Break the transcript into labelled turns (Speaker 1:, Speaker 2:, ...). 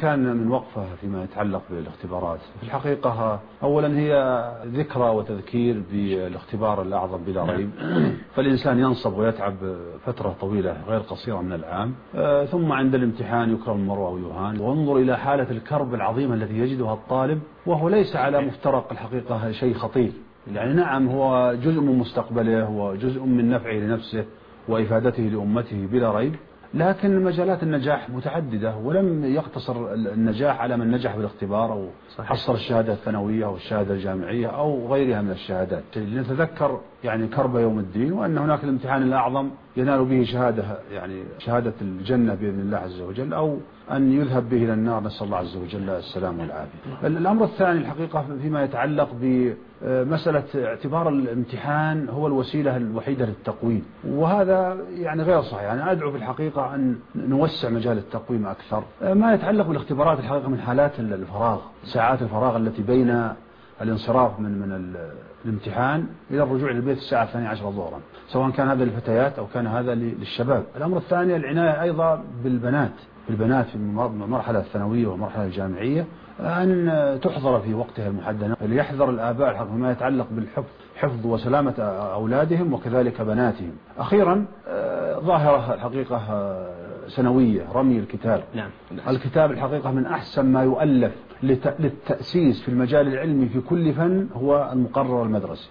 Speaker 1: كان من وقفة فيما يتعلق بالاختبارات. في الحقيقة أولا هي ذكرى وتذكير بالاختبار الأعظم بلا ريب. فالإنسان ينصب ويتعب فترة طويلة غير قصيرة من العام. آه، ثم عند الامتحان يكرم المرء أو يهان وانظر إلى حالة الكرب العظيمة التي يجدها الطالب وهو ليس على مفترق الحقيقة شيء خطير. يعني نعم هو جزء من مستقبله وجزء من نفعه لنفسه وإفادته لأمته بلا ريب. لكن مجالات النجاح متعددة ولم يقتصر النجاح على من نجح بالاختبار أو صحيح. حصل الشهادة الثانوية أو الشهادة الجامعية أو غيرها من الشهادات لنتذكر يعني كرب يوم الدين وأن هناك الامتحان الأعظم ينال به شهادة يعني شهادة الجنة بإذن الله عز وجل أو أن يذهب به إلى النار نسأل الله عز وجل السلام والعافية. الأمر الثاني الحقيقة فيما يتعلق بمسألة اعتبار الامتحان هو الوسيلة الوحيدة للتقويم. وهذا يعني غير صحيح. يعني أدعو في الحقيقة أن نوسع مجال التقويم أكثر. ما يتعلق بالاختبارات الحقيقة من حالات الفراغ ساعات الفراغ التي بين الانصراف من من الامتحان إلى الرجوع للبيت الساعة الثانية عشر ظهرا سواء كان هذا للفتيات أو كان هذا للشباب. الأمر الثاني العناية أيضا بالبنات بالبنات في المرحلة الثانوية والمرحلة الجامعية أن تحضر في وقتها المحدد ليحذر الآباء فيما يتعلق بالحفظ حفظ وسلامة أولادهم وكذلك بناتهم. أخيرا ظاهرة الحقيقة آه، سنوية رمي الكتاب نعم. الكتاب الحقيقة من أحسن ما يؤلف للتأسيس في المجال العلمي في كل فن هو المقرر المدرسي